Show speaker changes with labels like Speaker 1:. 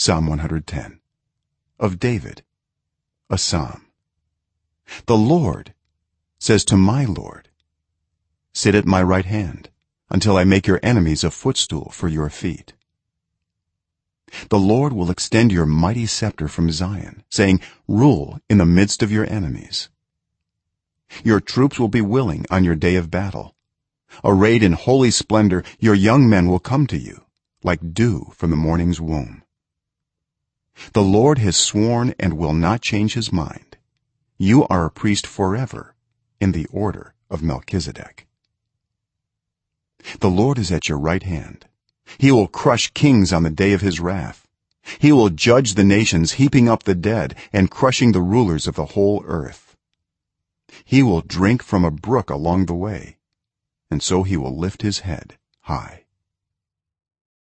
Speaker 1: psalm 110 of david a psalm. The lord says to my lord sit at my right hand until i make your enemies a footstool for your feet. The lord will extend your mighty scepter from zion saying rule in the midst of your enemies. Your troops will be willing on your day of battle. Arrayed in holy splendor your young men will come to you like dew from the morning's womb the lord has sworn and will not change his mind. You are a priest forever in the order of melchizedek. The lord is at your right hand. He will crush kings on the day of his wrath. He will judge the nations heaping up the dead and crushing the rulers of the whole earth. He will drink from a brook along the way and so he will lift his head high